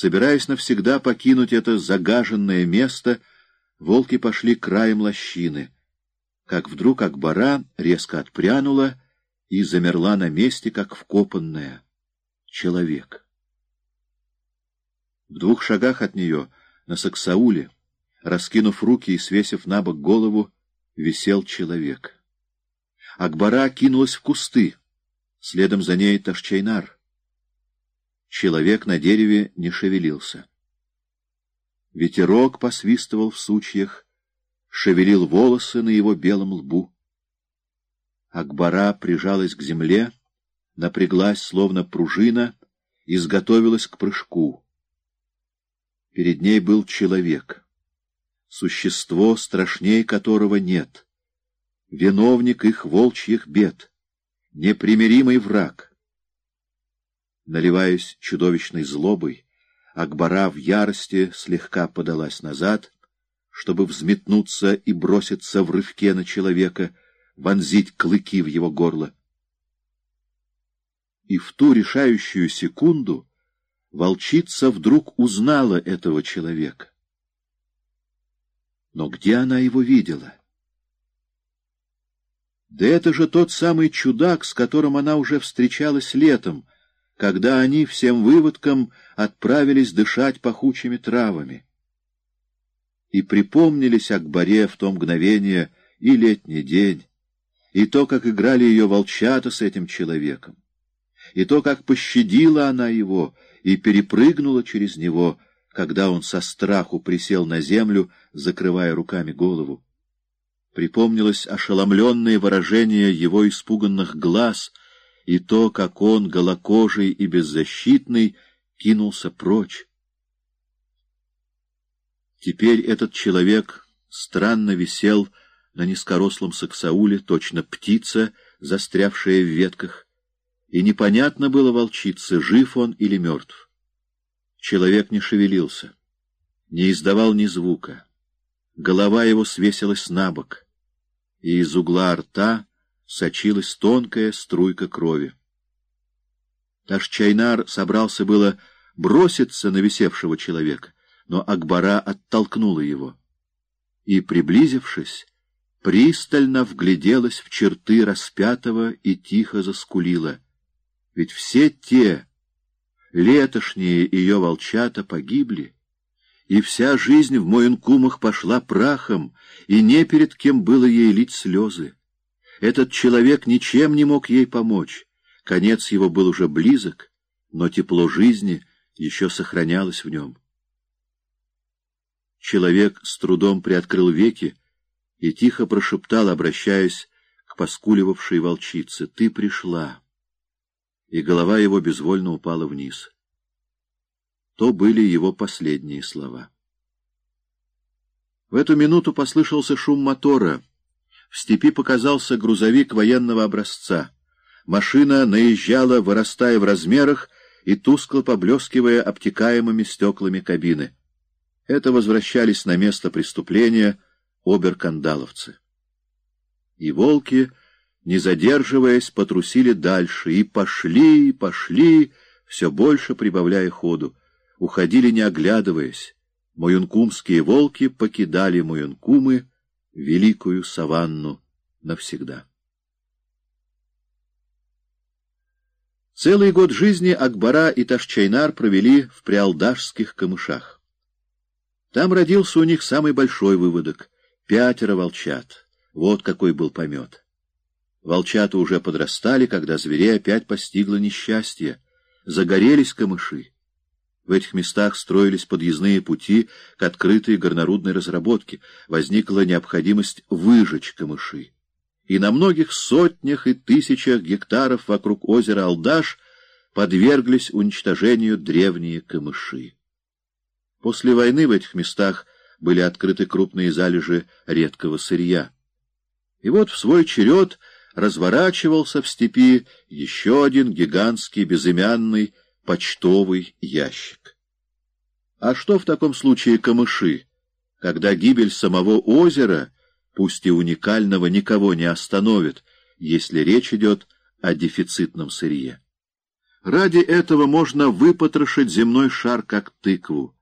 Собираясь навсегда покинуть это загаженное место, волки пошли краем лощины, как вдруг Акбара резко отпрянула и замерла на месте, как вкопанная. Человек. В двух шагах от нее, на Саксауле, раскинув руки и свесив на бок голову, висел человек. Акбара кинулась в кусты, следом за ней Ташчайнар. Человек на дереве не шевелился. Ветерок посвистывал в сучьях, шевелил волосы на его белом лбу. Акбара прижалась к земле, напряглась, словно пружина, изготовилась к прыжку. Перед ней был человек, существо, страшней которого нет, виновник их волчьих бед, непримиримый враг. Наливаясь чудовищной злобой, Акбара в ярости слегка подалась назад, чтобы взметнуться и броситься в рывке на человека, вонзить клыки в его горло. И в ту решающую секунду волчица вдруг узнала этого человека. Но где она его видела? Да это же тот самый чудак, с которым она уже встречалась летом, когда они всем выводкам отправились дышать пахучими травами. И припомнились Акбаре в то мгновение и летний день, и то, как играли ее волчата с этим человеком, и то, как пощадила она его и перепрыгнула через него, когда он со страху присел на землю, закрывая руками голову. Припомнилось ошеломленное выражение его испуганных глаз и то, как он, голокожий и беззащитный, кинулся прочь. Теперь этот человек странно висел на низкорослом саксауле, точно птица, застрявшая в ветках, и непонятно было волчице, жив он или мертв. Человек не шевелился, не издавал ни звука. Голова его свесилась на бок, и из угла рта сочилась тонкая струйка крови. Ташчайнар собрался было броситься на висевшего человека, но Акбара оттолкнула его. И, приблизившись, пристально вгляделась в черты распятого и тихо заскулила. Ведь все те, летошние ее волчата, погибли и вся жизнь в Моинкумах пошла прахом, и не перед кем было ей лить слезы. Этот человек ничем не мог ей помочь, конец его был уже близок, но тепло жизни еще сохранялось в нем. Человек с трудом приоткрыл веки и тихо прошептал, обращаясь к поскуливавшей волчице, «Ты пришла!» И голова его безвольно упала вниз. То были его последние слова. В эту минуту послышался шум мотора. В степи показался грузовик военного образца. Машина наезжала, вырастая в размерах и тускло поблескивая обтекаемыми стеклами кабины. Это возвращались на место преступления оберкандаловцы. И волки, не задерживаясь, потрусили дальше, и пошли, и пошли, все больше прибавляя ходу уходили не оглядываясь. Моюнкумские волки покидали Моюнкумы, великую саванну, навсегда. Целый год жизни Акбара и Ташчайнар провели в приалдашских камышах. Там родился у них самый большой выводок — пятеро волчат. Вот какой был помет. Волчата уже подрастали, когда зверей опять постигло несчастье. Загорелись камыши. В этих местах строились подъездные пути к открытой горнорудной разработке, возникла необходимость выжечь камыши. И на многих сотнях и тысячах гектаров вокруг озера Алдаш подверглись уничтожению древние камыши. После войны в этих местах были открыты крупные залежи редкого сырья. И вот в свой черед разворачивался в степи еще один гигантский безымянный почтовый ящик. А что в таком случае камыши, когда гибель самого озера, пусть и уникального, никого не остановит, если речь идет о дефицитном сырье? Ради этого можно выпотрошить земной шар, как тыкву.